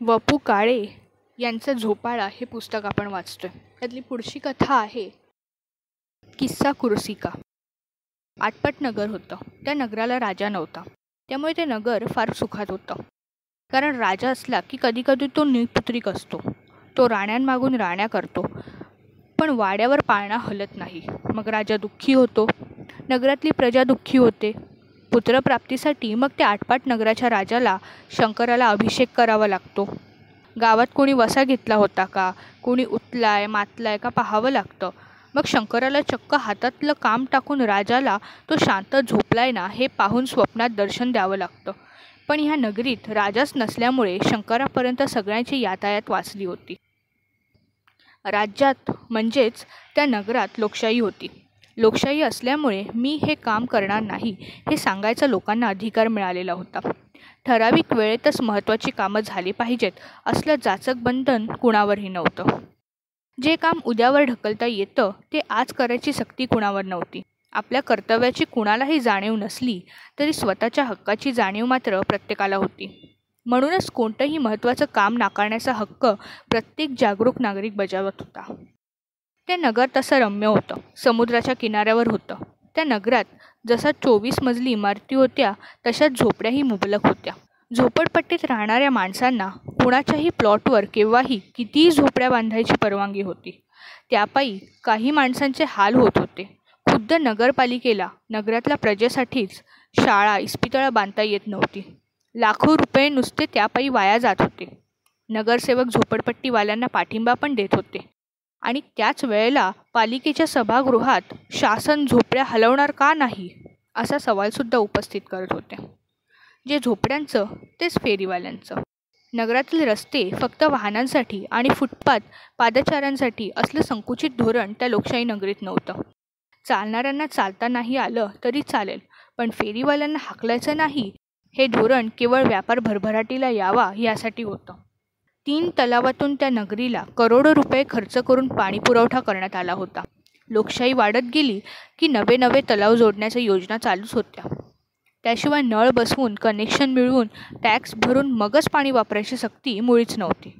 वपू काळे यांचं झोपाळा हे पुस्तक आपण वाचतोय. त्यातली पुढची कथा आहे किस्सा कुर्सिका. आटपट नगर होतं. त्या नगराला राजा नव्हता. त्यामुळे ते नगर फार सुखात होतं. कारण राजा असला की कधीकधी तो निपुत्रिक असतो. तो राण्यांमागून राण्या करतो. पण वाड्यावर पाळणा हलत नाही. मग राजा दुःखी होतो. नगरातली प्रजा दुःखी होते. पुत्रप्राप्तीसाठी मग त्या आटपाट नगराच्या राजाला शंकराला अभिषेक करावा लागतो. गावात कोणी वसा घेतला होता का? कोणी उतलाय मातलाय का पाहावं लागतं? मग शंकराला चक्क हातातलं काम टाकून राजाला तो शांत झोपलाय ना हे पाहून स्वप्नात दर्शन द्यावं लागतं. पण ह्या नगरीत राजाच नसल्यामुळे शंकरापर्यंत सगळ्यांची यातायात वाचली होती. राज्यात म्हणजेच त्या नगरात लोकशाही होती. लोकशाही असल्यामुळे मी हे काम करणार नाही हे सांगायचा लोकांना अधिकार मिळालेला होता. ठराविक वेळेतच महत्त्वाची कामं झाली पाहिजेत असलं जाचक बंधन कुणावरही नव्हतं. जे काम उद्यावर ढकलता येतं ते आज करायची सक्ती कुणावर नव्हती. आपल्या कर्तव्याची कुणालाही जाणीव नसली तरी स्वतःच्या हक्काची जाणीव मात्र प्रत्येकाला होती. म्हणूनच कोणतंही महत्त्वाचं काम नाकारण्याचा हक्क प्रत्येक जागरूक नागरिक बजावत होता. ते नगर तसं रम्य होतं. समुद्राच्या किनाऱ्यावर होतं. त्या नगरात जसा चोवीस मजली इमारती होत्या तशाच झोपड्याही मुबलक होत्या. झोपडपट्टीत राहणाऱ्या माणसांना कुणाच्याही प्लॉटवर केव्हाही कितीही झोपड्या बांधायची परवानगी होती. त्यापायी काही माणसांचे हाल होत होते. खुद्द नगरपालिकेला नगरातल्या प्रजेसाठीच शाळा इस्पितळं बांधता येत नव्हती. लाखो रुपये नुसते त्यापायी वाया जात होते. नगरसेवक झोपडपट्टीवाल्यांना पाठिंबा पण देत होते. आणि त्याच वेळेला पालिकेच्या सभागृहात शासन झोपड्या हलवणार का नाही असा सवालसुद्धा उपस्थित करत होते. जे झोपड्यांचं तेच फेरीवाल्यांचं. नगरातील रस्ते फक्त वाहनांसाठी आणि फुटपाथ पादचाऱ्यांसाठी असलं संकुचित धोरण त्या लोकशाही नगरीत नव्हतं. चालणाऱ्यांना चालता नाही आलं तरी चालेल पण फेरीवाल्यांना हाकलायचं नाही हे धोरण केवळ व्यापार भरभराटीला यावा यासाठी होतं. तीन तलावातून त्या नगरीला करोडो रुपये खर्च करून पाणी पुरवठा करण्यात आला होता. लोकशाही वाढत गेली की नवे नवे तलाव जोडण्याच्या योजना चालूच होत्या. त्याशिवाय नळ बसवून कनेक्शन मिळवून टॅक्स भरून मगच पाणी वापरायची सक्ती मुळीच नव्हती.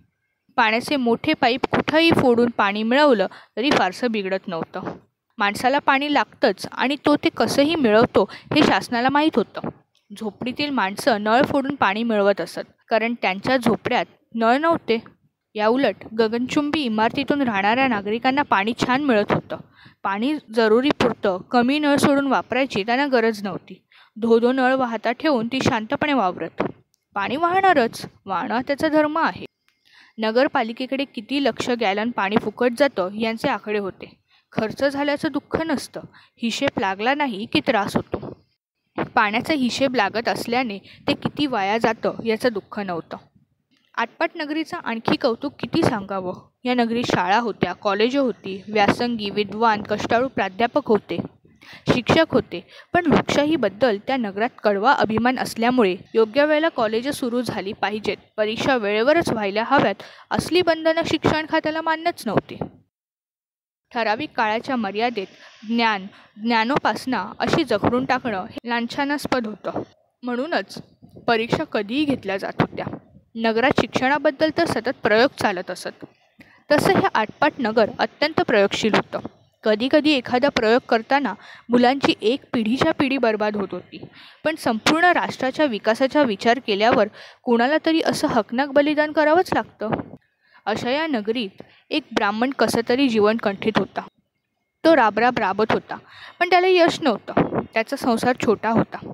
पाण्याचे मोठे पाईप कुठंही फोडून पाणी मिळवलं तरी फारसं बिघडत नव्हतं. माणसाला पाणी लागतंच आणि तो ते कसंही मिळवतो हे शासनाला माहीत होतं. झोपडीतील माणसं नळ फोडून पाणी मिळवत असत. कारण त्यांच्या झोपड्यात नळ नव्हते. याउलट गगनचुंबी इमारतीतून राहणाऱ्या नागरिकांना पाणी छान मिळत होतं. पाणी जरुरी पुरतं. कमी नळ सोडून वापरायची त्यांना गरज नव्हती. धो धो नळ वाहता ठेवून ती शांतपणे वावरत. पाणी वाहणारच. वाहणं त्याचा धर्म आहे. नगरपालिकेकडे किती लक्ष गॅलन पाणी फुकट जातं यांचे आकडे होते. खर्च झाल्याचं दुःख नसतं. हिशेब लागला नाही की त्रास होतो. पाण्याचा हिशेब लागत असल्याने ते किती वाया जातं याचं दुःख नव्हतं. आटपाट नगरीचं आणखी कौतुक किती सांगावं? या नगरीत शाळा होत्या कॉलेजं होती व्यासंगी विद्वान कष्टाळू प्राध्यापक होते शिक्षक होते. पण लोकशाहीबद्दल त्या नगरात कडवा अभिमान असल्यामुळे योग्य वेळेला कॉलेजं सुरू झाली पाहिजेत. परीक्षा वेळेवरच व्हायला हव्यात असली बंधनं शिक्षण खात्याला मान्यच नव्हती. ठराविक काळाच्या मर्यादेत ज्ञान ज्ञानोपासना अशी जखडून टाकणं हे लांछनास्पद होतं. म्हणूनच परीक्षा कधीही घेतल्या जात होत्या. नगरात शिक्षणाबद्दल तर सतत प्रयोग चालत असत. तसं हे आटपाट नगर अत्यंत प्रयोगशील होतं. कधीकधी एखादा प्रयोग करताना मुलांची एक पिढीच्या पिढी बर्बाद होत होती. पण संपूर्ण राष्ट्राच्या विकासाचा विचार केल्यावर कोणाला तरी असं हकनाक बलिदान करावंच लागतं? अशा या नगरीत एक ब्राह्मण कसं तरी जीवन कंठित होता. तो राबराब राबत होता पण त्याला यश नव्हतं. त्याचा संसार छोटा होता.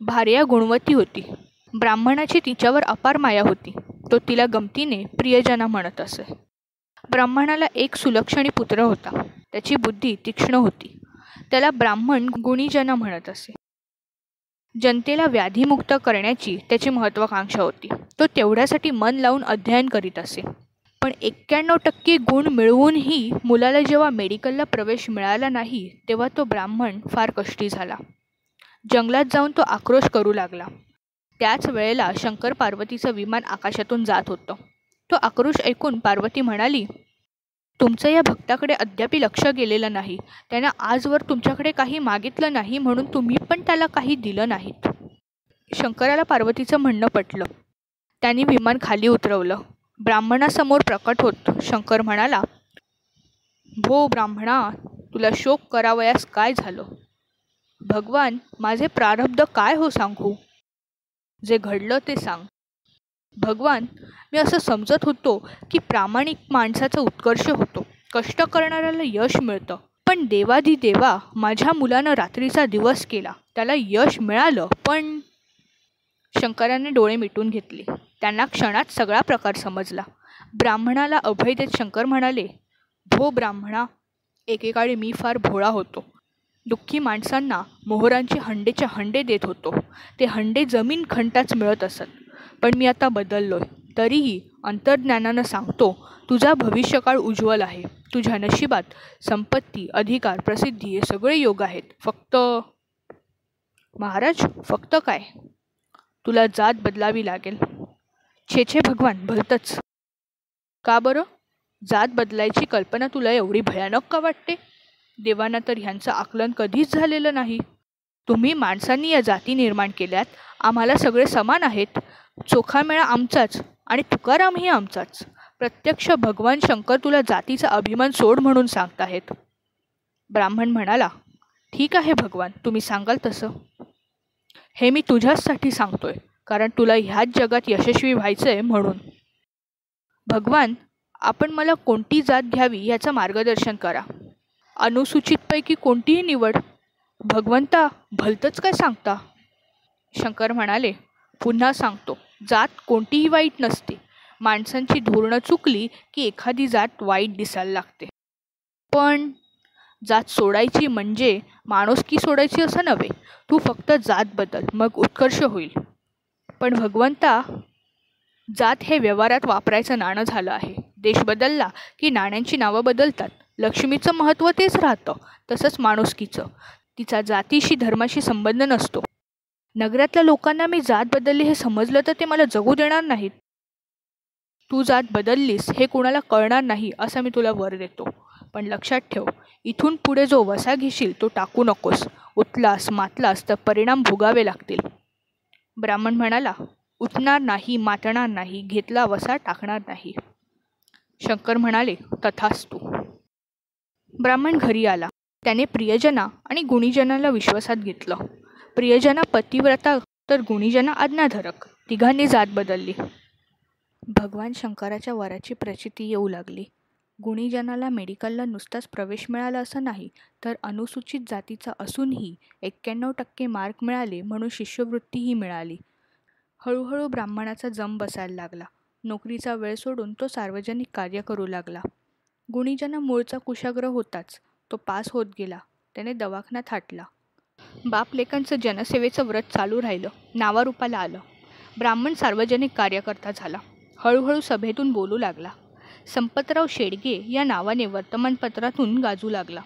भार्या गुणवती होती. ब्राह्मणाची तिच्यावर अपार माया होती. तो तिला गमतीने प्रियजना म्हणत असे. ब्राह्मणाला एक सुलक्षणी पुत्र होता. त्याची बुद्धी तीक्ष्ण होती. त्याला ब्राह्मण गुणीजना म्हणत असे. जनतेला व्याधीमुक्त करण्याची त्याची महत्वाकांक्षा होती. तो तेवढ्यासाठी मन लावून अध्ययन करीत असे. पण एक्क्याण्णव टक्के गुण मिळवूनही मुलाला जेव्हा मेडिकलला प्रवेश मिळाला नाही तेव्हा तो ब्राह्मण फार कष्टी झाला. जंगलात जाऊन तो आक्रोश करू लागला. त्याच वेळेला शंकर पार्वतीचं विमान आकाशातून जात होतं. तो आक्रोश ऐकून पार्वती म्हणाली तुमचं या भक्ताकडे अद्यापि लक्ष गेलेलं नाही. त्यानं आजवर तुमच्याकडे काही मागितलं नाही म्हणून तुम्ही पण त्याला काही दिलं नाहीत. शंकराला पार्वतीचं म्हणणं पटलं. त्यांनी विमान खाली उतरवलं. ब्राह्मणासमोर प्रकट होत शंकर म्हणाला भो ब्राह्मणा तुला शोक करावयास काय झालं? भगवान माझे प्रारब्ध काय हो सांगू? जे घडलं ते सांग. भगवान मी असं समजत होतो की प्रामाणिक माणसाचा उत्कर्ष होतो. कष्ट करणाऱ्याला यश मिळतं. पण देवाधी देवा माझ्या मुलानं रात्रीचा दिवस केला. त्याला यश मिळालं पण शंकराने डोळे मिटून घेतले. त्यांना क्षणात सगळा प्रकार समजला. ब्राह्मणाला अभय देत शंकर म्हणाले भो ब्राह्मणा एकेकाळी मी फार भोळा होतो. दुःखी माणसांना मोहरांचे हंडेचे हंडे देत होतो. ते हंडे जमीन खंटाच मिळत असत. पण मी आता बदललोय. तरीही अंतर्ज्ञानानं सांगतो तुझा भविष्यकाळ उज्ज्वल आहे. तुझ्या नशिबात संपत्ती अधिकार प्रसिद्धी हे सगळे योग आहेत. फक्त महाराज फक्त काय? तुला जात बदलावी लागेल. छे छे भगवान भलतच. का बरं? जात बदलायची कल्पना तुला एवढी भयानक का वाटते? देवांना तर ह्यांचं आकलन कधीच झालेलं नाही. तुम्ही माणसांनी या जाती निर्माण केल्यात आम्हाला सगळे समान आहेत. चोखामेळा आमचाच आणि तुकारामही आमचाच. प्रत्यक्ष भगवान शंकर तुला जातीचा अभिमान सोड म्हणून सांगताहेत. ब्राह्मण म्हणाला ठीक आहे भगवान तुम्ही सांगाल तसं. हे मी तुझ्याचसाठी सांगतोय कारण तुला ह्याच जगात यशस्वी व्हायचं आहे म्हणून. भगवान आपण मला कोणती जात घ्यावी याचं मार्गदर्शन करा. अनुसूचितपैकी कोणतीही निवड भगवंता भलतंच काय सांगता? शंकर म्हणाले पुन्हा सांगतो. जात कोणतीही वाईट नसते. माणसांची धोरणं चुकली की एखादी जात वाईट दिसायला लागते. पण जात सोडायची म्हणजे माणुसकी सोडायची असं नव्हे. तू फक्त जात बदल मग उत्कर्ष होईल. पण भगवंता जात हे व्यवहारात वापरायचं नाणं झालं आहे. देश बदलला की नाण्यांची नावं बदलतात. लक्ष्मीचं महत्त्व तेच राहतं तसंच माणुसकीचं. तिचा जातीशी धर्माशी संबंध नसतो. नगरातल्या लोकांना मी जात बदलली हे समजलं तर ते मला जगू देणार नाहीत. तू जात बदललीस हे कुणाला कळणार नाही असं मी तुला वर देतो. पण लक्षात ठेव इथून पुढे जो वसा घेशील तो टाकू नकोस. उतलास मातलास तर परिणाम भोगावे लागतील. ब्राह्मण म्हणाला उठणार नाही मातणार नाही घेतला वसा टाकणार नाही. शंकर म्हणाले तथास्तू. ब्राह्मण घरी आला. त्याने प्रियजना आणि गुणीजनाला विश्वासात घेतलं. प्रियजना पतिव्रता तर गुणीजना आज्ञाधारक. तिघांनी जात बदलली. भगवान शंकराच्या वराची प्रचिती येऊ लागली. गुणीजनाला मेडिकलला नुसताच प्रवेश मिळाला असं नाही तर अनुसूचित जातीचा असूनही एक्क्याण्णव टक्के मार्क मिळाले म्हणून शिष्यवृत्तीही मिळाली. हळूहळू ब्राह्मणाचा जम बसायला लागला. नोकरीचा वेळ सोडून तो सार्वजनिक कार्य करू लागला. गुणीजना मूळचा कुशाग्र होताच. तो पास होत गेला. त्याने दवाखान्यात हाटला. बाप लेकांचं जनसेवेचं व्रत चालू राहिलं. नावारूपाला आलं. ब्राह्मण सार्वजनिक कार्यकर्ता झाला. हळूहळू सभेतून बोलू लागला. संपतराव शेडगे या नावाने वर्तमानपत्रातून गाजू लागला.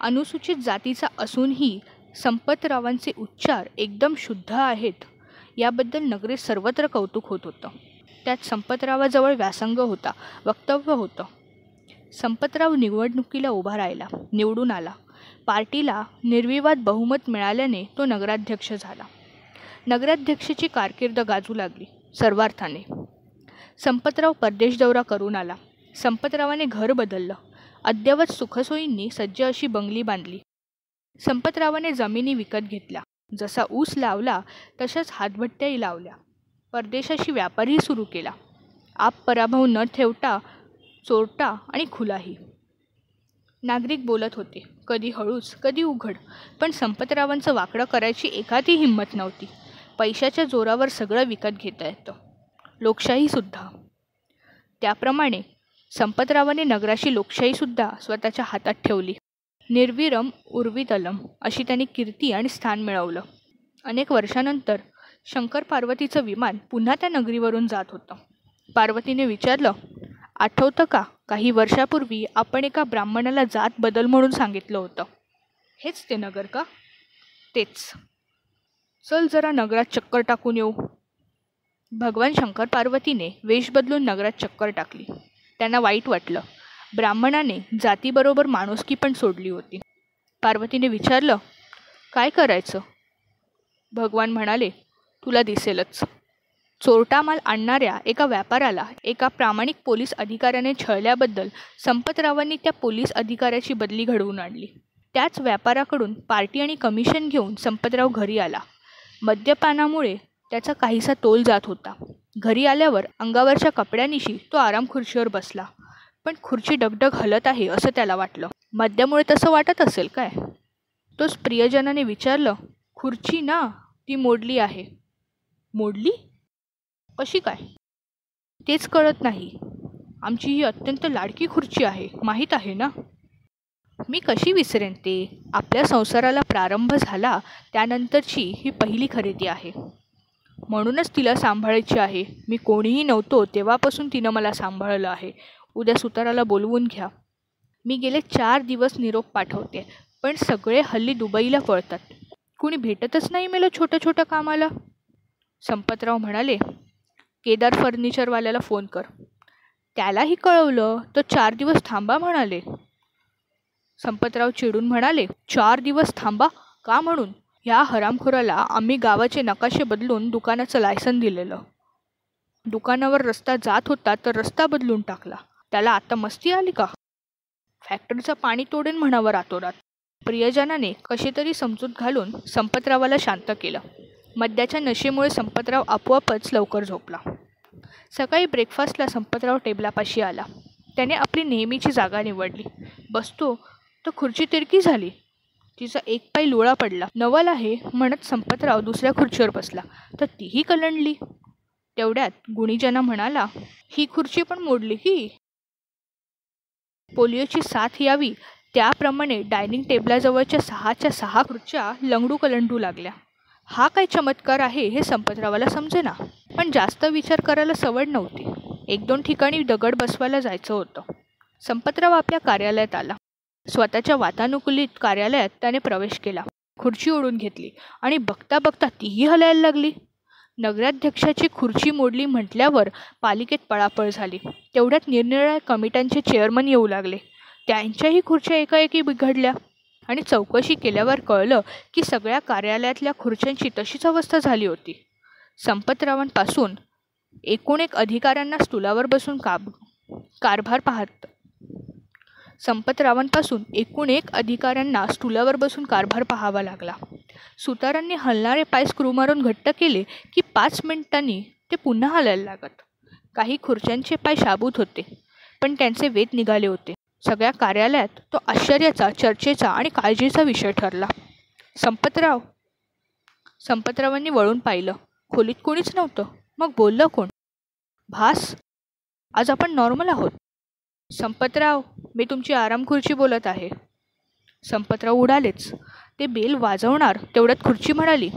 अनुसूचित जातीचा असूनही संपतरावांचे उच्चार एकदम शुद्ध आहेत. याबद्दल नगरीत सर्वत्र कौतुक होत होतं. त्यात संपतरावाजवळ व्यासंग होता. वक्तव्य होतं. संपतराव निवडणुकीला उभा राहिला. निवडून आला. पार्टीला निर्विवाद बहुमत मिळाल्याने तो नगराध्यक्ष झाला. नगराध्यक्षाची कारकीर्द गाजू लागली सर्वार्थाने. संपतराव परदेश दौरा करून आला. संपतरावाने घर बदललं. अद्ययावत सुखसोयींनी सज्ज अशी बंगली बांधली. संपतरावाने जमिनी विकत घेतल्या. जसा ऊस लावला तशाच हातभट्ट्याही लावल्या. परदेशाशी व्यापारही सुरू केला. आप पराभव न ठेवता चोरटा आणि खुलाही. नागरिक बोलत होते कधी हळूच कधी उघड. पण संपतरावांचं वाकडं करायची एखादी हिंमत नव्हती. पैशाच्या जोरावर सगळं विकत घेता येतं. लोकशाहीसुद्धा त्याप्रमाणे संपतरावाने नगराशी लोकशाहीसुद्धा स्वतःच्या हातात ठेवली. निर्विरम उर्वितलम अशी त्यांनी कीर्ती आणि स्थान मिळवलं. अनेक वर्षानंतर शंकर पार्वतीचं विमान पुन्हा त्या नगरीवरून जात होतं. पार्वतीने विचारलं आठवतं का? काही वर्षापूर्वी आपण एका ब्राह्मणाला जात बदल म्हणून सांगितलं होतं. हेच ते नगर का? तेच. चल जरा नगरात चक्कर टाकून येऊ. भगवान शंकर पार्वतीने वेश बदलून नगरात चक्कर टाकली. त्यांना वाईट वाटलं. ब्राह्मणाने जातीबरोबर माणुसकी पण सोडली होती. पार्वतीने विचारलं काय करायचं? भगवान म्हणाले तुला दिसेलच. चोरटा माल आणणाऱ्या एका व्यापाऱ्याला एका प्रामाणिक पोलीस अधिकाऱ्याने छळल्याबद्दल संपतरावांनी त्या पोलीस अधिकाऱ्याची बदली घडवून आणली. त्याच व्यापाऱ्याकडून पार्टी आणि कमिशन घेऊन संपतराव घरी आला. मद्यपानामुळे त्याचा काहीसा तोल जात होता. घरी आल्यावर अंगावरच्या कपड्यानिशी तो आराम खुर्चीवर बसला. पण खुर्ची डगडग हलत आहे असं त्याला वाटलं. मद्यामुळे तसं वाटत असेल काय? तोच प्रियजनाने विचारलं खुर्ची ना ती मोडली आहे. मोडली? कशी काय? तेच कळत नाही. आमची ही अत्यंत लाडकी खुर्ची आहे माहीत आहे ना? मी कशी विसरेन ते? आपल्या संसाराला प्रारंभ झाला त्यानंतरची ही पहिली खरेदी आहे. म्हणूनच तिला सांभाळायची आहे. मी कोणीही नव्हतो तेव्हापासून तिनं मला सांभाळलं आहे. उद्या सुताराला बोलवून घ्या. मी गेले चार दिवस निरोप पाठवते पण सगळे हल्ली दुबईला पळतात. कुणी भेटतच नाही मला छोट्या छोट्या कामाला? संपतराव म्हणाले केदार फर्निचरवाल्याला फोन कर. त्यालाही कळवलं तर चार दिवस थांबा म्हणाले. संपतराव चिडून म्हणाले चार दिवस थांबा? का म्हणून? ह्या हरामखोराला आम्ही गावाचे नकाशे बदलून दुकानाचं लायसन दिलेलं. दुकानावर रस्ता जात होता तर रस्ता बदलून टाकला. त्याला आता मस्ती आली का? फॅक्टरीचं पाणी तोडेन म्हणावं रातोरात. प्रियजनाने कशी तरी समजूत घालून संपतरावाला शांत केलं. मद्याच्या नशेमुळे संपतराव आपोआपच लवकर झोपला. सकाळी ब्रेकफास्टला संपतराव टेबलापाशी आला. त्याने आपली नेहमीची जागा निवडली. बसतो तर खुर्ची तिरकी झाली. तिचा एक पाय लुळा पडला. नवल आहे म्हणत संपतराव दुसऱ्या खुर्चीवर बसला. तर तीही कलंडली. तेवढ्यात गुणीजना म्हणाला ही खुर्ची पण मोडली की पोलिओची साथ यावी. त्याप्रमाणे डायनिंग टेबलाजवळच्या सहाच्या सहा खुर्च्या लंगडू कलंडू लागल्या. हा काय चमत्कार आहे हे संपतरावाला समजेना. पण जास्त विचार करायला सवड नव्हती. एक दोन ठिकाणी दगड बसवायला जायचं होतं. संपतराव आपल्या कार्यालयात आला. स्वतःच्या वातानुकूलित कार्यालयात त्याने प्रवेश केला. खुर्ची ओढून घेतली आणि बघता बघता तीही हलायला लागली. नगराध्यक्षाची खुर्ची मोडली म्हटल्यावर पालिकेत पळापळ झाली. तेवढ्यात निरनिराळ्या कमिट्यांचे चेअरमन येऊ लागले. त्यांच्याही खुर्च्या एकाएकी बिघडल्या. आणि चौकशी केल्यावर कळलं की सगळ्या कार्यालयातल्या खुर्च्यांची तशीच अवस्था झाली होती. संपतरावांपासून एकूण एक अधिकाऱ्यांना स्टुलावर बसून काब कारभार पाहत. संपतरावांपासून एकूण एक अधिकाऱ्यांना स्टुलावर बसून कारभार पाहावा लागला. सुतारांनी हलणारे पाय स्क्रू मारून घट्ट केले की पाच मिनिटांनी ते पुन्हा हलायला लागत. काही खुर्च्यांचे पाय शाबूत होते पण त्यांचे वेत निघाले होते. सगळ्या कार्यालयात तो आश्चर्याचा चर्चेचा आणि काळजीचा विषय ठरला. संपतराव संपतरावांनी वळून पाहिलं. खोलीत कोणीच नव्हतं. मग बोललं कोण? भास आज आपण नॉर्मल आहोत. संपतराव मी तुमची आराम खुर्ची बोलत आहे. संपतराव उडालेच. ते बेल वाजवणार तेवढ्यात खुर्ची म्हणाली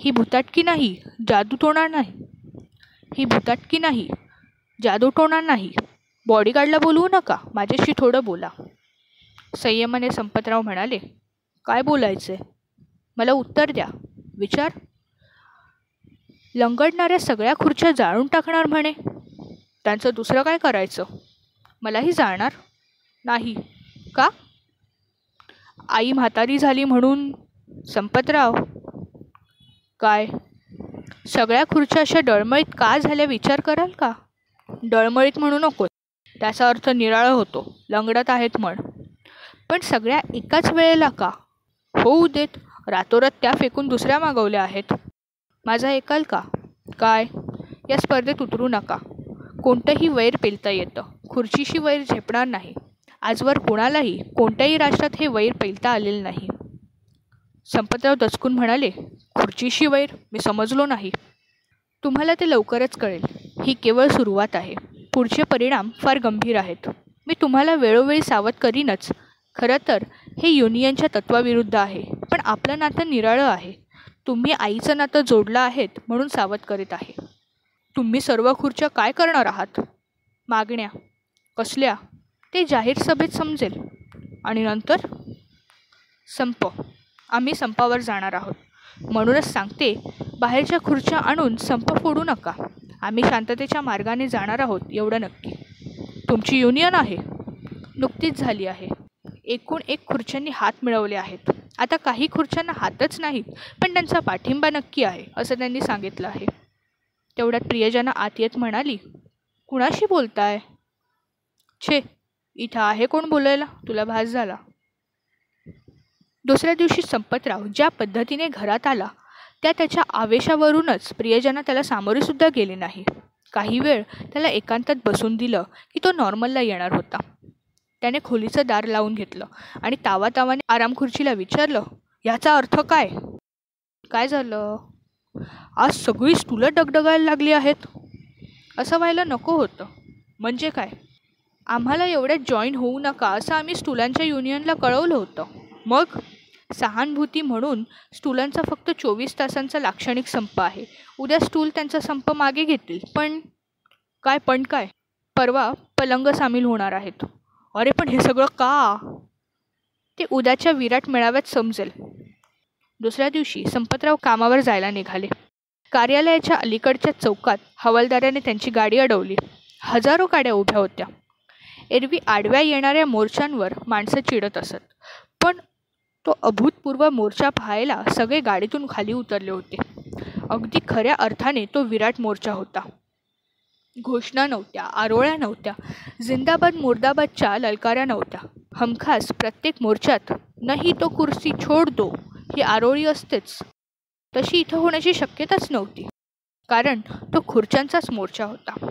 ही भुताटकी नाही जादू तोणार नाही. ही भुताटकी नाही जादू टोणार नाही. बॉडीगार्डला बोलवू नका. माझ्याशी थोडं बोला. संयमाने संपतराव म्हणाले काय बोलायचे मला उत्तर द्या. विचार? लंगडणाऱ्या सगळ्या खुर्च्या जाळून टाकणार म्हणे. त्यांचं दुसरं काय करायचं? मलाही जाणार नाही. का? आई म्हातारी झाली म्हणून. संपतराव. काय? सगळ्या खुर्च्या अशा डळमळीत का झाल्या? विचार कराल का? डळमळीत म्हणू नको त्याचा अर्थ निराळ होतो. लंगडत आहेत म्हण पण सगळ्या एकाच वेळेला का? होऊ देत. रातोरात त्या फेकून दुसऱ्या मागवल्या आहेत. माझा ऐकाल का? काय? या स्पर्धेत उतरू नका. कोणतंही वैर पेलता येतं. खुर्चीशी वैर झेपणार नाही. आजवर कोणालाही कोणत्याही राष्ट्रात हे वैर पेलता आलेलं नाही. संपतराव दचकून म्हणाले खुर्चीशी वैर? मी समजलो नाही. तुम्हाला ते लवकरच कळेल. ही केवळ सुरुवात आहे. पुढचे परिणाम फार गंभीर आहेत. मी तुम्हाला वेळोवेळी सावध करीनच. खरं तर हे युनियनच्या तत्वाविरुद्ध आहे पण आपलं नातं निराळं आहे. तुम्ही आईचं नातं जोडलं आहेत म्हणून सावध करीत आहे. तुम्ही सर्व खुर्च्या काय करणार आहात? मागण्या कसल्या? ते जाहीर सभेत समजेल. आणि नंतर? संप. आम्ही संपावर जाणार आहोत. म्हणूनच सांगते बाहेरच्या खुर्च्या आणून संप फोडू नका. आम्ही शांततेच्या मार्गाने जाणार आहोत एवढं नक्की. तुमची युनियन आहे. नुकतीच झाली आहे. एकूण एक खुर्च्यांनी हात मिळवले आहेत. आता काही खुर्च्यांना हातच नाहीत पण त्यांचा पाठिंबा नक्की आहे असं त्यांनी सांगितलं आहे. तेवढ्यात प्रियजना आत येत म्हणाली कुणाशी बोलताय? छे इथं आहे कोण बोलायला? तुला भास झाला. दुसऱ्या दिवशी संपतराव ज्या पद्धतीने घरात आला त्या त्याच्या आवेशावरूनच प्रियजना त्याला सामोरेसुद्धा गेले नाही. काही वेळ त्याला एकांतात बसून दिलं की तो नॉर्मलला येणार होता. त्याने खोलीचं दार लावून घेतलं आणि तावा तावाने आरामखुर्चीला विचारलं याचा अर्थ काय? काय झालं? आज सगळी स्टुलं डगडगायला लागली आहेत. असं व्हायला नको होतं. म्हणजे काय? आम्हाला एवढ्यात जॉईन होऊ नका असं आम्ही स्टुलांच्या युनियनला कळवलं होतं. मग? सहानुभूती म्हणून स्टुलांचा फक्त चोवीस तासांचा लाक्षणिक संप आहे. उद्या स्टूल त्यांचा संप मागे घेतील. पण काय पण काय? परवा पलंग सामील होणार आहेत. अरे पण हे सगळं का? ते उद्याच्या विराट मेळाव्यात समजेल. दुसऱ्या दिवशी संपतराव कामावर जायला निघाले. कार्यालयाच्या अलीकडच्या चौकात हवालदाराने त्यांची गाडी अडवली. हजारो गाड्या उभ्या होत्या. एरवी आडव्या येणाऱ्या मोर्चांवर माणसं चिडत असत. पण तो अभूतपूर्व मोर्चा पाहायला सगळे गाडीतून खाली उतरले होते. अगदी खऱ्या अर्थाने तो विराट मोर्चा होता. घोषणा नव्हत्या आरोळ्या नव्हत्या जिंदाबाद मुर्दाबादच्या ललकाऱ्या नव्हत्या. हमखास प्रत्येक मोर्चात नाही तो कुर्सी छोड दो ही आरोळी असतेच. तशी इथं होण्याची शक्यताच नव्हती. कारण तो खुर्च्यांचाच मोर्चा होता.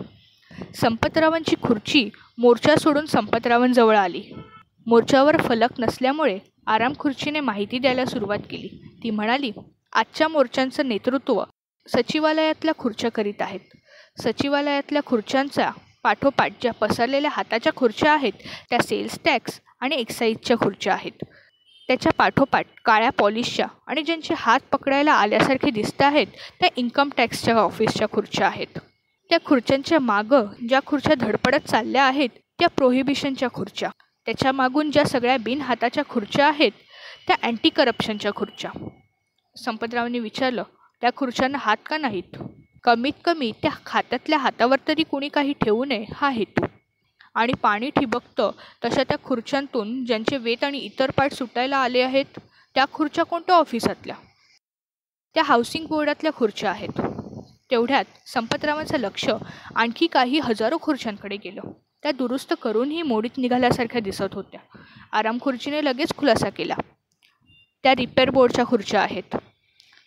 संपतरावांची खुर्ची मोर्चा सोडून संपतरावांजवळ आली. मोर्चावर फलक नसल्यामुळे आराम खुर्चीने माहिती द्यायला सुरुवात केली. ती म्हणाली आजच्या मोर्चांचं नेतृत्व सचिवालयातल्या खुर्च्या करीत आहेत. सचिवालयातल्या खुर्च्यांचा पाठोपाठ ज्या पसरलेल्या हाताच्या खुर्च्या आहेत त्या सेल्स टॅक्स आणि एक्साईजच्या खुर्च्या आहेत. त्याच्या पाठोपाठ काळ्या पॉलिशच्या आणि ज्यांचे हात पकडायला आल्यासारखे दिसत आहेत त्या इन्कम टॅक्सच्या ऑफिसच्या खुर्च्या आहेत. त्या खुर्च्यांच्या मागं ज्या खुर्च्या धडपडत चालल्या आहेत त्या प्रोहिबिशनच्या खुर्च्या. त्याच्या मागून ज्या सगळ्या बिनहाताच्या खुर्च्या आहेत त्या अँटी करप्शनच्या खुर्च्या. संपतरावने विचारलं त्या खुर्च्यांना हात का नाहीत? कमीत कमी त्या खात्यातल्या हातावर तरी कुणी काही ठेवू नये हा हेतू. आणि पाणी ठिबकतं तशा त्या खुर्च्यांतून ज्यांचे वेत आणि इतर पाठ सुटायला आले आहेत त्या खुर्च्या कोणत्या ऑफिसातल्या? त्या हाऊसिंग बोर्डातल्या खुर्च्या आहेत. तेवढ्यात संपतरावांचं लक्ष आणखी काही हजारो खुर्च्यांकडे गेलं. त्या दुरुस्त करूनही मोडीत निघाल्यासारख्या दिसत होत्या. आराम खुर्चीने लगेच खुलासा केला. त्या रिपेअर बोर्डच्या खुर्च्या आहेत.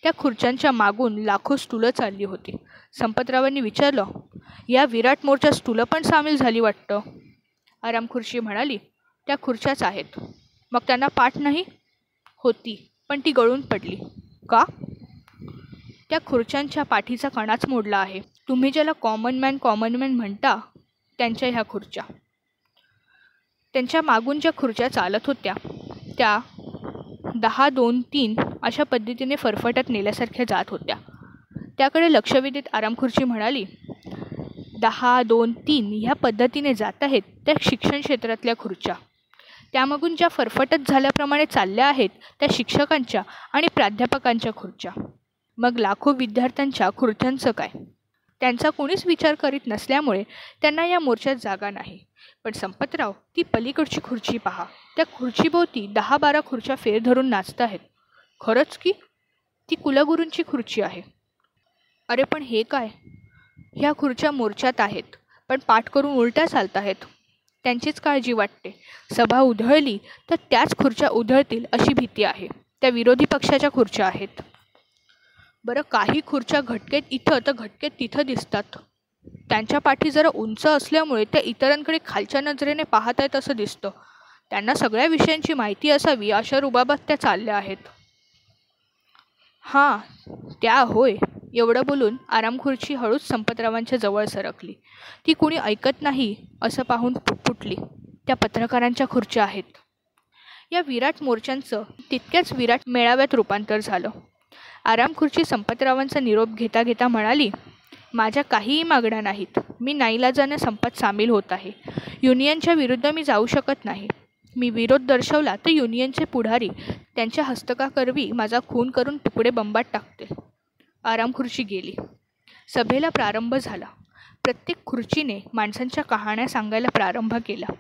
त्या खुर्च्यांच्या मागून लाखो स्टुलं चालली होती. संपतरावांनी विचारलं या विराट मोर्चा स्टुलं पण सामील झाली वाटतं? आराम खुर्ची म्हणाली त्या खुर्च्याच आहेत. मग त्यांना पाठ नाही होती पण ती गळून पडली. का? त्या खुर्च्यांच्या पाठीचा कणाच मोडला आहे. तुम्ही ज्याला कॉमन मॅन कॉमन मॅन म्हणता त्यांच्या ह्या खुर्च्या. त्यांच्या मागून ज्या खुर्च्या चालत होत्या त्या दहा दोन तीन अशा पद्धतीने फरफटत नेल्यासारख्या जात होत्या. त्याकडे लक्षवेधीत आरामखुर्ची म्हणाली दहा दोन तीन ह्या पद्धतीने जात आहेत त्या शिक्षण क्षेत्रातल्या खुर्च्या. त्यामागून ज्या फरफटत झाल्याप्रमाणे चालल्या आहेत त्या शिक्षकांच्या आणि प्राध्यापकांच्या खुर्च्या. मग लाखो विद्यार्थ्यांच्या खुर्च्यांचं काय? त्यांचा कोणीच विचार करीत नसल्यामुळे त्यांना या मोर्चात जागा नाही. पण संपतराव ती पलीकडची खुर्ची पहा. त्या खुर्चीभोवती दहा बारा खुर्च्या फेर धरून नाचत आहेत. खरंच की? ती कुलगुरूंची खुर्ची आहे. अरे पण हे काय? ह्या खुर्च्या मोर्चात आहेत पण पाठ करून उलट्या चालत आहेत. त्यांचीच काळजी वाटते. सभा उधळली तर त्याच खुर्च्या उधळतील अशी भीती आहे. त्या विरोधी पक्षाच्या खुर्च्या आहेत. बरं काही खुर्च्या घटकेत इथं तर घटकेत तिथं दिसतात. त्यांच्या पाठी जरा उंच असल्यामुळे त्या इतरांकडे खालच्या नजरेने पाहत आहेत असं दिसतं. त्यांना सगळ्या विषयांची माहिती असावी अशा रुबाबात त्या चालल्या आहेत. हां त्या होय एवढं बोलून आरामखुर्ची हळूच संपतरावांच्या जवळ सरकली. ती कुणी ऐकत नाही असं पाहून फुटली. त्या पत्रकारांच्या खुर्च्या आहेत. या विराट मोर्चांचं तितक्याच विराट मेळाव्यात रूपांतर झालं. आरामखुर्ची संपतरावांचा निरोप घेता घेता म्हणाली माझ्या काहीही मागण्या नाहीत. मी नाईलाजाने संपत सामील होत आहे. युनियनच्या विरुद्ध मी जाऊ शकत नाही. मी विरोध दर्शवला तर युनियनचे पुढारी त्यांच्या हस्तकाकरवी माझा खून करून तुकडे बंबात टाकते. आराम खुर्ची गेली. सभेला प्रारंभ झाला. प्रत्येक खुर्चीने माणसांच्या कहाण्या सांगायला प्रारंभ केला.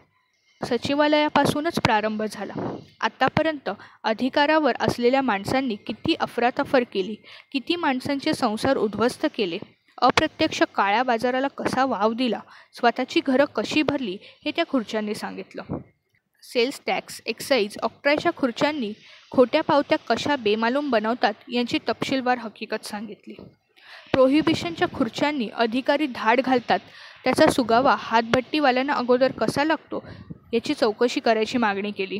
सचिवालयापासूनच प्रारंभ झाला. आत्तापर्यंत अधिकारावर असलेल्या माणसांनी किती अफरातफर केली किती माणसांचे संसार उद्ध्वस्त केले अप्रत्यक्ष काळ्या बाजाराला कसा वाव दिला स्वतःची घरं कशी भरली हे त्या खुर्च्यांनी सांगितलं. सेल्स टॅक्स एक्साईज ऑक्ट्रायच्या खुर्च्यांनी खोट्या पावत्या कशा बेमालूम बनवतात यांची तपशीलवार हकीकत सांगितली. प्रोहिबिशनच्या खुर्च्यांनी अधिकारी धाड घालतात त्याचा सुगावा हातभट्टीवाल्यांना अगोदर कसा लागतो याची चौकशी करायची मागणी केली.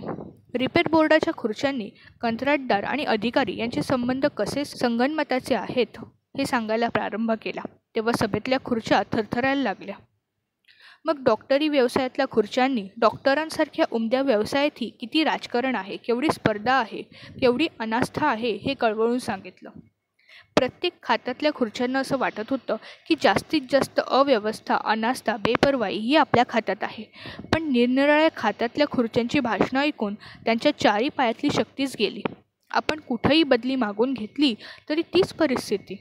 रिपेअर बोर्डाच्या खुर्च्यांनी कंत्राटदार आणि अधिकारी यांचे संबंध कसे संगनमताचे आहेत हे सांगायला प्रारंभ केला. तेव्हा सभेतल्या खुर्च्या थरथरायला लागल्या. मग डॉक्टरी व्यवसायातल्या खुर्च्यांनी डॉक्टरांसारख्या उमद्या व्यवसायातही किती राजकारण आहे केवढी स्पर्धा आहे केवढी अनास्था आहे हे कळवळून सांगितलं. प्रत्येक खात्यातल्या खुर्च्यांना असं वाटत होतं की जास्तीत जास्त अव्यवस्था अनास्था बेपरवाई ही आपल्या खात्यात आहे. पण निरनिराळ्या खात्यातल्या खुर्च्यांची भाषणं ऐकून त्यांच्या चारी पायातली शक्तीच गेली. आपण कुठंही बदली मागून घेतली तरी तीच परिस्थिती.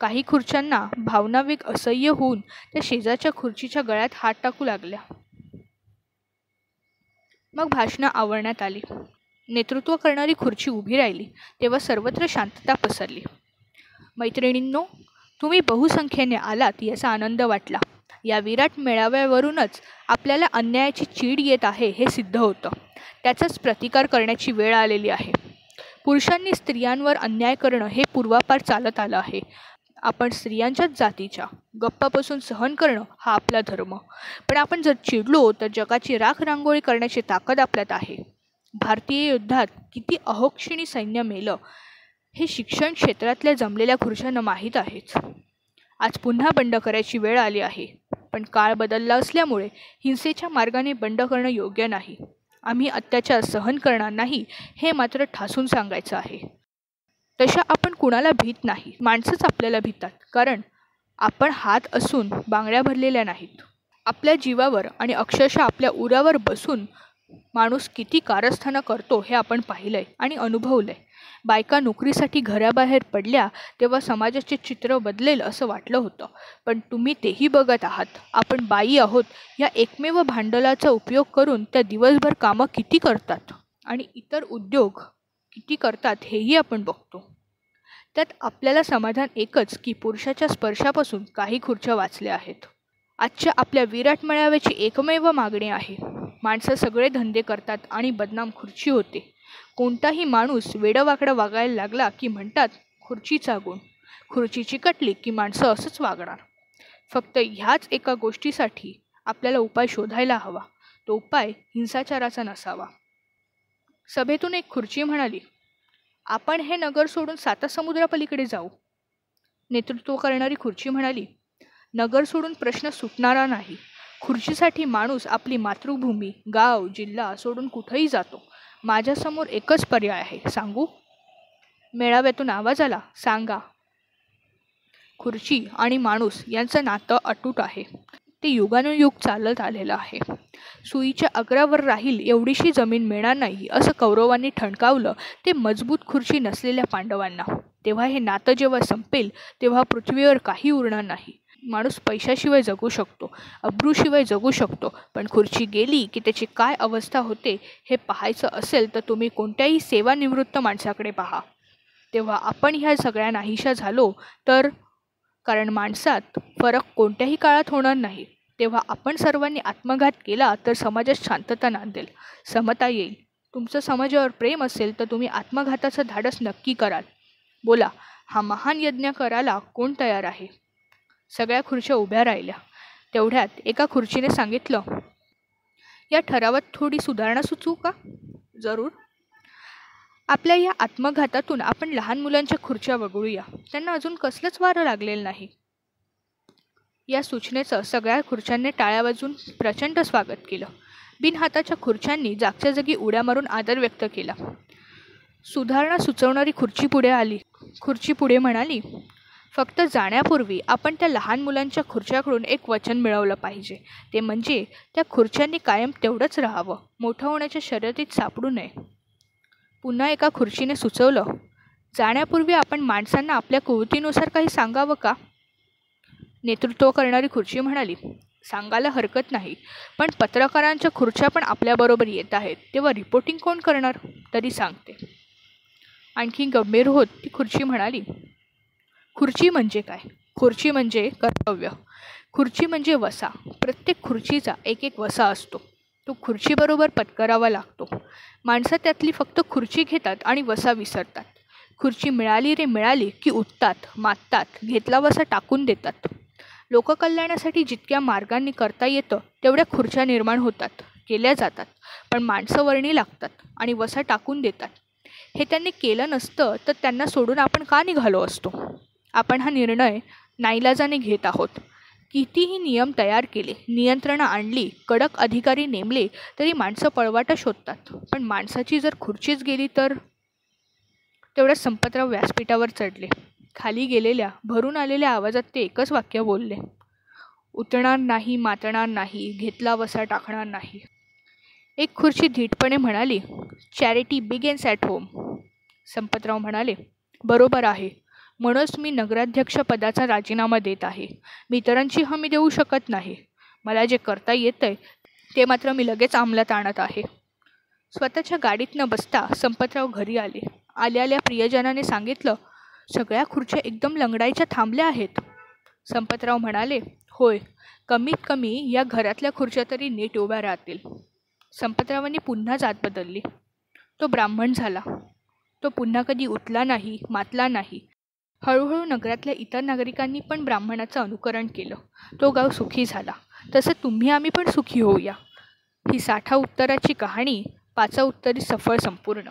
काही खुर्च्यांना भावनावेग असह्य होऊन त्या शेजारच्या खुर्चीच्या गळ्यात हात टाकू लागल्या. मग भाषणं आवरण्यात आली. नेतृत्व करणारी खुर्ची उभी राहिली. तेव्हा सर्वत्र शांतता पसरली. मैत्रिणींनो तुम्ही बहुसंख्येने आलात याचा आनंद वाटला. या विराट मेळाव्यावरूनच आपल्याला अन्यायाची चीड येत आहे हे सिद्ध होतं. त्याचाच प्रतिकार करण्याची वेळ आलेली आहे. पुरुषांनी स्त्रियांवर अन्याय करणं हे पूर्वापार चालत आलं आहे. आपण स्त्रियांच्याच जातीच्या गप्पापासून सहन करणं हा आपला धर्म. पण आपण जर चिडलो तर जगाची राख रांगोळी करण्याची ताकद आपल्यात आहे. भारतीय युद्धात किती अहोक्षिणी सैन्य मेलं हे शिक्षण क्षेत्रातल्या जमलेल्या खुर्च्यांना माहीत आहेच. आज पुन्हा बंड करायची वेळ आली आहे. पण काळ बदलला असल्यामुळे हिंसेच्या मार्गाने बंड करणं योग्य नाही. आम्ही अत्याचार सहन करणार नाही हे मात्र ठासून सांगायचं आहे. तशा आपण कुणाला भीत नाही. माणसंच आपल्याला भीतात कारण आपण हात असून बांगड्या भरलेल्या नाहीत. आपल्या जीवावर आणि अक्षरशः आपल्या उरावर बसून माणूस किती कारस्थानं करतो हे आपण पाहिलंय आणि अनुभवलंय. बायका नोकरीसाठी घराबाहेर पडल्या तेव्हा समाजाचे चित्र बदलेल असं वाटलं होतं. पण तुम्ही तेही बघत आहात. आपण बाई आहोत. या एकमेव भांडवलाचा उपयोग करून त्या दिवसभर कामं किती करतात? आणि इतर उद्योग किती करतात हेही आपण बघतो. त्यात आपल्याला समाधान एकच की पुरुषाच्या स्पर्शापासून काही खुर्च्या वाचल्या आहेत. आजच्या आपल्या विराट मेळाव्याची एकमेव मागणी आहे. माणसं सगळे धंदे करतात आणि बदनाम खुर्ची होते. कोणताही माणूस वेडवाकडं वागायला लागला की म्हणतात खुर्चीचा गुण. खुर्ची चिकटली की माणसं असंच वागणार. फक्त ह्याच एका गोष्टीसाठी आपल्याला उपाय शोधायला हवा. तो उपाय हिंसाचाराचा नसावा. सभेतून एक खुर्ची म्हणाली आपण हे नगर सोडून साता समुद्रापलीकडे जाऊ. नेतृत्व करणारी खुर्ची म्हणाली नगर सोडून प्रश्न सुटणारा नाही. खुर्चीसाठी माणूस आपली मातृभूमी गाव जिल्हा सोडून कुठंही जातो. माझ्यासमोर एकच पर्याय आहे. सांगू? मेळाव्यातून आवाज आला. सांगा. खुर्ची आणि माणूस यांचं नातं अटूट आहे. ते युगानुयुग चालत आलेलं आहे. सुईच्या अग्रावर राहील एवढीशी जमीन मिळणार नाही असं कौरवांनी ठणकावलं. ते मजबूत खुर्ची नसलेल्या पांडवांना. तेव्हा हे नातं जेव्हा संपेल तेव्हा पृथ्वीवर काही उरणार नाही. माणूस पैशाशिवाय जगू शकतो अब्रूशिवाय जगू शकतो. पण खुर्ची गेली की त्याची काय अवस्था होते हे पाहायचं असेल तर तुम्ही कोणत्याही सेवानिवृत्त माणसाकडे पहा. तेव्हा आपण ह्या सगळ्या नाहीशा झालो तर कारण माणसात फरक कोणत्याही काळात होणार नाही. तेव्हा आपण सर्वांनी आत्मघात केला तर समाजात शांतता नांदेल. समता येईल. तुमचं समाजावर प्रेम असेल तर तुम्ही आत्मघाताचं धाडस नक्की कराल. बोला हा महान यज्ञ करायला कोण तयार आहे? सगळ्या खुर्च्या उभ्या राहिल्या. तेवढ्यात एका खुर्चीने सांगितलं या ठरावात थोडी सुधारणा सुचवू का? जरूर. आपल्या या आत्मघातातून आपण लहान मुलांच्या खुर्च्या वगळूया. त्यांना अजून कसलंच वारं लागलेलं नाही. या सूचनेचं सगळ्या खुर्च्यांनी टाळ्या वाजून प्रचंड स्वागत केलं. बिनहाताच्या खुर्च्यांनी जागच्या जागी उड्या मारून आदर व्यक्त केला. सुधारणा सुचवणारी खुर्ची पुढे आली. खुर्ची पुढे म्हणाली फक्त जाण्यापूर्वी आपण त्या लहान मुलांच्या खुर्च्याकडून एक वचन मिळवलं पाहिजे. ते म्हणजे त्या खुर्च्यांनी कायम तेवढंच राहावं. मोठं होण्याच्या शर्यतीत सापडू नये. पुन्हा एका खुर्चीने सुचवलं जाण्यापूर्वी आपण माणसांना आपल्या कुवतीनुसार काही सांगावं का? नेतृत्व करणारी खुर्ची म्हणाली सांगायला हरकत नाही पण पत्रकारांच्या खुर्च्या पण आपल्याबरोबर येत आहेत. तेव्हा रिपोर्टिंग कोण करणार? तरी सांगते. आणखी गंभीर होत ती खुर्ची म्हणाली. खुर्ची म्हणजे काय? खुर्ची म्हणजे कर्तव्य. खुर्ची म्हणजे वसा. प्रत्येक खुर्चीचा एक एक वसा असतो. तो खुर्चीबरोबर पत्करावा लागतो. माणसं त्यातली फक्त खुर्ची घेतात आणि वसा विसरतात. खुर्ची मिळाली रे मिळाली की उठतात मागतात घेतला वसा टाकून देतात. लोककल्याणासाठी जितक्या मार्गांनी करता येतं तेवढ्या खुर्च्या निर्माण होतात केल्या जातात. पण माणसं वर्णी लागतात आणि वसा टाकून देतात. हे त्यांनी केलं नसतं तर त्यांना सोडून आपण का निघालो असतो? आपण हा निर्णय नाईलाजाने घेत आहोत. कितीही नियम तयार केले नियंत्रणं आणली कडक अधिकारी नेमले तरी माणसं पळवाटा शोधतात. पण माणसाची जर खुर्चीच गेली तर? तेवढ्या संपतराव व्यासपीठावर चढले. खाली गेलेल्या भरून आलेल्या आवाजात ते एकच वाक्य बोलले. उतणार नाही मातणार नाही घेतला वसा टाकणार नाही. एक खुर्ची धीटपणे म्हणाली charity begins at home Sampatrao म्हणाले बरोबर आहे. म्हणूनच मी नगराध्यक्षपदाचा राजीनामा देत आहे. मी इतरांची हमी देऊ शकत नाही. मला जे करता येतं आहे ते मात्र मी लगेच अंमलात आणत आहे. स्वतःच्या गाडीत न बसता संपतराव घरी आले. आल्या आल्या प्रियजनाने सांगितलं सगळ्या खुर्च्या एकदम लंगडायच्या थांबल्या आहेत. संपतराव म्हणाले होय कमीत कमी या घरातल्या खुर्च्या तरी नीट उभ्या राहतील. संपतरावांनी पुन्हा जात बदलली. तो ब्राह्मण झाला. तो पुन्हा कधी उठला नाही मातला नाही. हळूहळू नगरातल्या इतर नागरिकांनी पण ब्राह्मणाचं अनुकरण केलं. तो गाव सुखी झाला. तसं तुम्ही आम्ही पण सुखी होऊया. ही साठा उत्तराची कहाणी पाचा उत्तरी सफळ संपूर्ण.